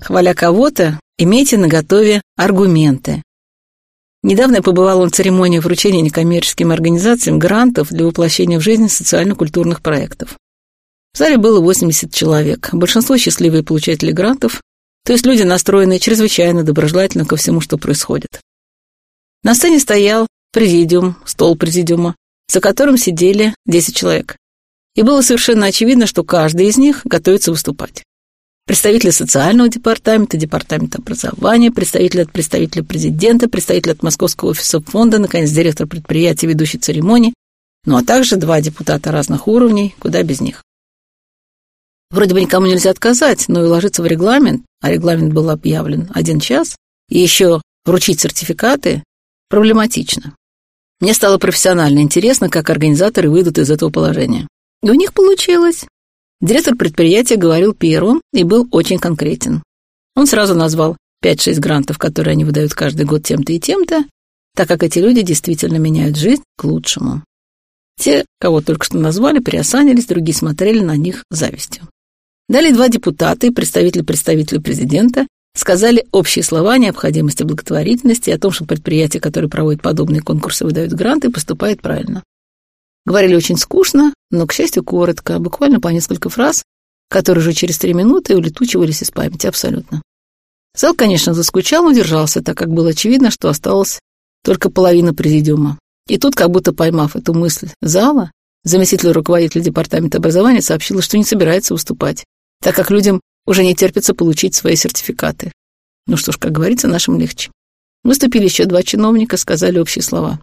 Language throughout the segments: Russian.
Хваля кого-то, имейте наготове аргументы. Недавно я побывала на церемонии вручения некоммерческим организациям грантов для воплощения в жизнь социально-культурных проектов. В зале было 80 человек, большинство счастливые получатели грантов, то есть люди, настроенные чрезвычайно доброжелательно ко всему, что происходит. На сцене стоял президиум, стол президиума, за которым сидели 10 человек. И было совершенно очевидно, что каждый из них готовится выступать. Представители социального департамента, департамента образования, представители от представителя президента, представители от Московского офиса фонда, наконец, директор предприятия, ведущий церемонии, ну а также два депутата разных уровней, куда без них. Вроде бы никому нельзя отказать, но и ложиться в регламент, а регламент был объявлен один час, и еще вручить сертификаты проблематично. Мне стало профессионально интересно, как организаторы выйдут из этого положения. И у них получилось. Директор предприятия говорил первым и был очень конкретен. Он сразу назвал 5-6 грантов, которые они выдают каждый год тем-то и тем-то, так как эти люди действительно меняют жизнь к лучшему. Те, кого только что назвали, приосанились, другие смотрели на них завистью. Далее два депутата и представитель представителя президента сказали общие слова о необходимости благотворительности и о том, что предприятия, которые проводят подобные конкурсы, выдают гранты, поступают правильно. Говорили очень скучно, но, к счастью, коротко, буквально по несколько фраз, которые уже через три минуты улетучивались из памяти абсолютно. Зал, конечно, заскучал, но держался, так как было очевидно, что осталась только половина президиума. И тут, как будто поймав эту мысль зала, заместитель руководителя департамента образования сообщила, что не собирается выступать, так как людям уже не терпится получить свои сертификаты. Ну что ж, как говорится, нашим легче. Выступили еще два чиновника, сказали общие слова.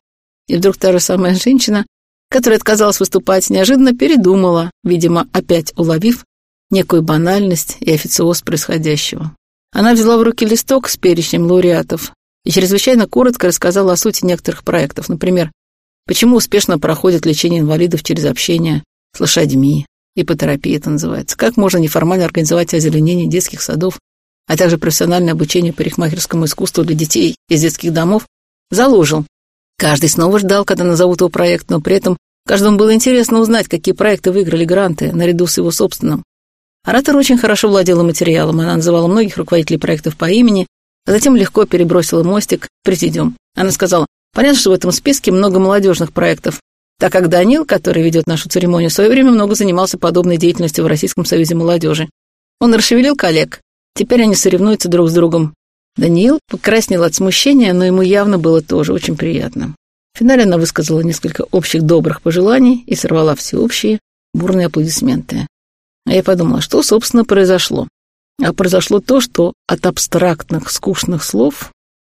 И вдруг та же самая женщина, которая отказалась выступать, неожиданно передумала, видимо, опять уловив некую банальность и официоз происходящего. Она взяла в руки листок с перечнем лауреатов и чрезвычайно коротко рассказала о сути некоторых проектов, например, почему успешно проходит лечение инвалидов через общение с лошадьми, Ипотерапия это называется. Как можно неформально организовать озеленение детских садов, а также профессиональное обучение парикмахерскому искусству для детей из детских домов, заложил. Каждый снова ждал, когда назовут его проект, но при этом каждому было интересно узнать, какие проекты выиграли гранты, наряду с его собственным. Оратор очень хорошо владела материалом, она называла многих руководителей проектов по имени, а затем легко перебросила мостик в президиум. Она сказала, понятно, что в этом списке много молодежных проектов, так как Данил, который ведет нашу церемонию, в свое время много занимался подобной деятельностью в Российском союзе молодежи. Он расшевелил коллег. Теперь они соревнуются друг с другом. Даниил покраснел от смущения, но ему явно было тоже очень приятно. В финале она высказала несколько общих добрых пожеланий и сорвала всеобщие бурные аплодисменты. А я подумала, что, собственно, произошло. А произошло то, что от абстрактных, скучных слов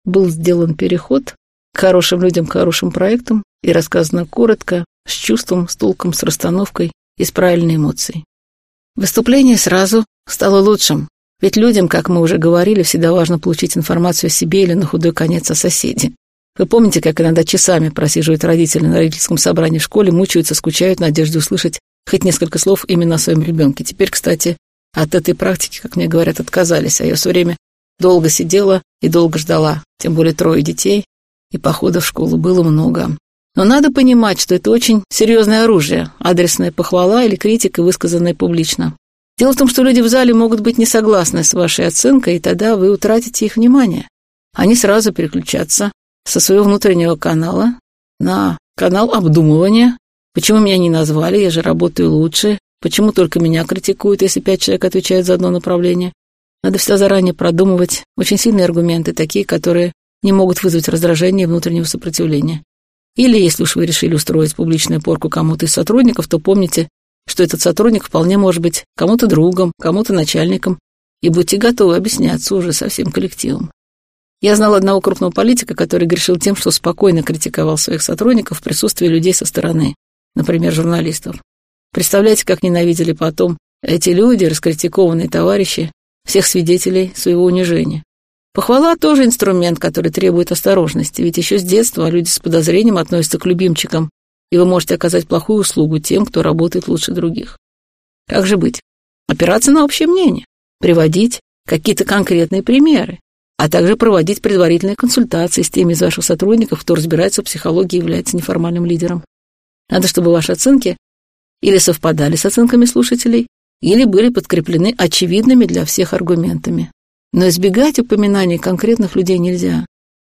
был сделан переход к хорошим людям, к хорошим проектам, и рассказано коротко, с чувством, с толком, с расстановкой и с правильной эмоцией. Выступление сразу стало лучшим, ведь людям, как мы уже говорили, всегда важно получить информацию о себе или на худой конец о соседе. Вы помните, как иногда часами просиживают родители на родительском собрании в школе, мучаются, скучают надежде услышать хоть несколько слов именно о своем ребенке. Теперь, кстати, от этой практики, как мне говорят, отказались, а я все время долго сидела и долго ждала, тем более трое детей, и походов в школу было много. Но надо понимать, что это очень серьезное оружие, адресная похвала или критика, высказанная публично. Дело в том, что люди в зале могут быть не согласны с вашей оценкой, и тогда вы утратите их внимание. Они сразу переключатся со своего внутреннего канала на канал обдумывания. Почему меня не назвали, я же работаю лучше. Почему только меня критикуют, если пять человек отвечают за одно направление? Надо всегда заранее продумывать очень сильные аргументы, такие, которые не могут вызвать раздражение и внутреннего сопротивления. Или, если уж вы решили устроить публичную порку кому-то из сотрудников, то помните, что этот сотрудник вполне может быть кому-то другом, кому-то начальником, и будьте готовы объясняться уже со всем коллективом. Я знал одного крупного политика, который грешил тем, что спокойно критиковал своих сотрудников в присутствии людей со стороны, например, журналистов. Представляете, как ненавидели потом эти люди, раскритикованные товарищи, всех свидетелей своего унижения. Похвала тоже инструмент, который требует осторожности, ведь еще с детства люди с подозрением относятся к любимчикам, и вы можете оказать плохую услугу тем, кто работает лучше других. Как же быть? Опираться на общее мнение, приводить какие-то конкретные примеры, а также проводить предварительные консультации с теми из ваших сотрудников, кто разбирается в психологии и является неформальным лидером. Надо, чтобы ваши оценки или совпадали с оценками слушателей, или были подкреплены очевидными для всех аргументами. Но избегать упоминаний конкретных людей нельзя,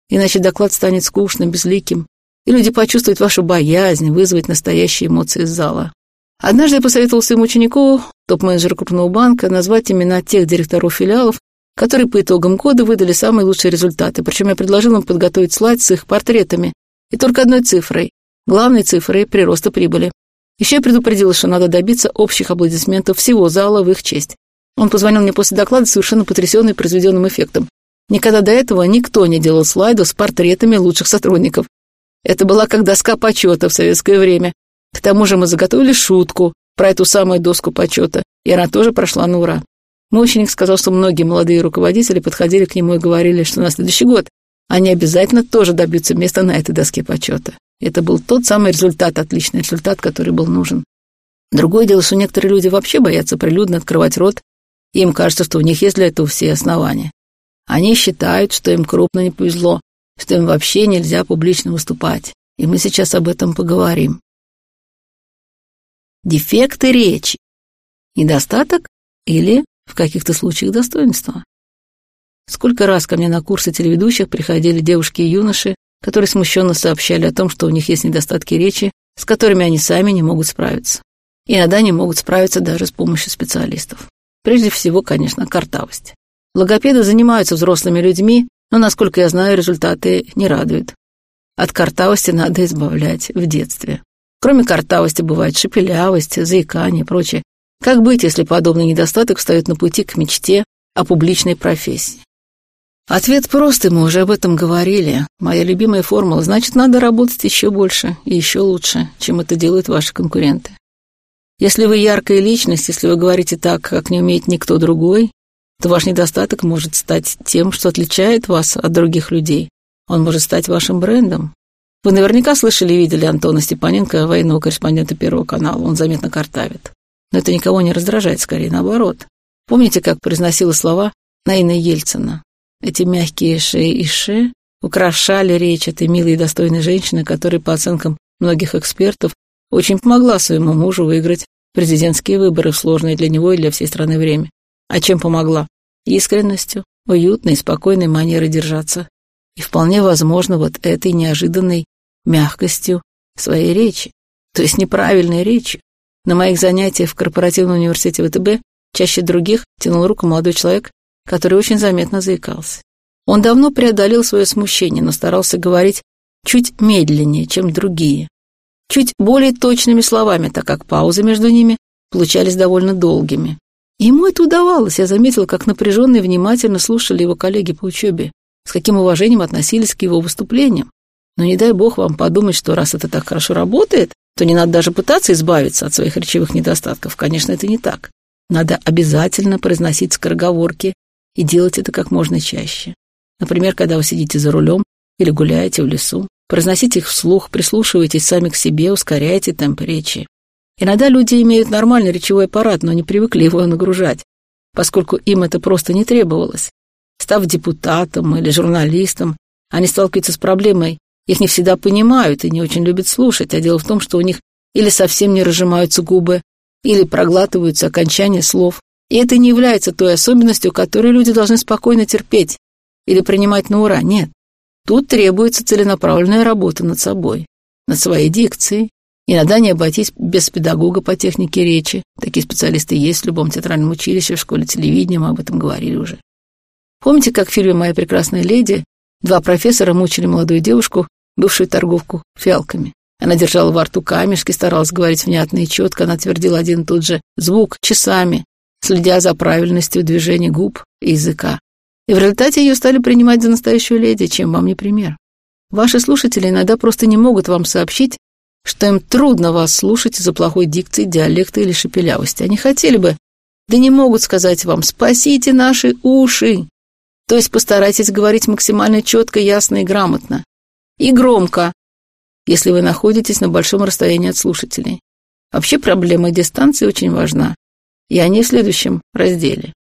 иначе доклад станет скучным, безликим, и люди почувствуют вашу боязнь вызвать настоящие эмоции из зала. Однажды я посоветовал своему ученику, топ-менеджеру крупного банка, назвать имена тех директоров филиалов, которые по итогам года выдали самые лучшие результаты. Причем я предложил им подготовить слайд с их портретами и только одной цифрой, главной цифрой прироста прибыли. Еще я предупредил, что надо добиться общих аплодисментов всего зала в их честь. Он позвонил мне после доклада совершенно потрясенный произведенным эффектом. Никогда до этого никто не делал слайдов с портретами лучших сотрудников. Это была как доска почета в советское время. К тому же мы заготовили шутку про эту самую доску почета, и она тоже прошла на ура. Мой ученик сказал, что многие молодые руководители подходили к нему и говорили, что на следующий год они обязательно тоже добьются места на этой доске почета. Это был тот самый результат, отличный результат, который был нужен. Другое дело, что некоторые люди вообще боятся прилюдно открывать рот, и им кажется, что у них есть для этого все основания. Они считают, что им крупно не повезло, что им вообще нельзя публично выступать. И мы сейчас об этом поговорим. Дефекты речи. Недостаток или в каких-то случаях достоинство. Сколько раз ко мне на курсы телеведущих приходили девушки и юноши, которые смущенно сообщали о том, что у них есть недостатки речи, с которыми они сами не могут справиться. Иногда не могут справиться даже с помощью специалистов. Прежде всего, конечно, картавость. Логопеды занимаются взрослыми людьми, но, насколько я знаю, результаты не радуют. От картавости надо избавлять в детстве. Кроме картавости бывает шепелявость, заикание и прочее. Как быть, если подобный недостаток встает на пути к мечте о публичной профессии? Ответ прост, мы уже об этом говорили. Моя любимая формула. Значит, надо работать еще больше и еще лучше, чем это делают ваши конкуренты. Если вы яркая личность, если вы говорите так, как не умеет никто другой, то ваш недостаток может стать тем, что отличает вас от других людей. Он может стать вашим брендом. Вы наверняка слышали и видели Антона Степаненко, военного корреспондента Первого канала. Он заметно картавит. Но это никого не раздражает, скорее наоборот. Помните, как произносила слова Наина Ельцина? Эти мягкие шеи и ше украшали речь этой милой и достойной женщины, которая, по оценкам многих экспертов, очень помогла своему мужу выиграть президентские выборы в сложное для него и для всей страны время. А чем помогла? Искренностью, уютной, спокойной манерой держаться. И вполне возможно вот этой неожиданной мягкостью своей речи, то есть неправильной речью. На моих занятиях в корпоративном университете ВТБ чаще других тянул руку молодой человек, который очень заметно заикался. Он давно преодолел свое смущение, но старался говорить чуть медленнее, чем другие, чуть более точными словами, так как паузы между ними получались довольно долгими. Ему это удавалось, я заметила, как напряженно и внимательно слушали его коллеги по учебе, с каким уважением относились к его выступлениям. Но не дай бог вам подумать, что раз это так хорошо работает, то не надо даже пытаться избавиться от своих речевых недостатков. Конечно, это не так. Надо обязательно произносить скороговорки и делать это как можно чаще. Например, когда вы сидите за рулем или гуляете в лесу. Произносите их вслух, прислушивайтесь сами к себе, ускоряйте темп речи. Иногда люди имеют нормальный речевой аппарат, но не привыкли его нагружать, поскольку им это просто не требовалось. Став депутатом или журналистом, они сталкиваются с проблемой. Их не всегда понимают и не очень любят слушать, а дело в том, что у них или совсем не разжимаются губы, или проглатываются окончания слов. И это не является той особенностью, которую люди должны спокойно терпеть или принимать на ура. Нет. Тут требуется целенаправленная работа над собой, над своей дикцией, Иногда не обойтись без педагога по технике речи. Такие специалисты есть в любом театральном училище, в школе телевидения, мы об этом говорили уже. Помните, как в фильме «Моя прекрасная леди» два профессора мучили молодую девушку, бывшую торговку, фиалками? Она держала во рту камешки, старалась говорить внятно и четко, она твердила один и тот же звук часами, следя за правильностью движения губ и языка. И в результате ее стали принимать за настоящую леди, чем вам не пример. Ваши слушатели иногда просто не могут вам сообщить, что им трудно вас слушать из-за плохой дикции, диалекта или шепелявости. Они хотели бы, да не могут сказать вам «спасите наши уши». То есть постарайтесь говорить максимально четко, ясно и грамотно. И громко, если вы находитесь на большом расстоянии от слушателей. Вообще проблема дистанции очень важна, и они в следующем разделе.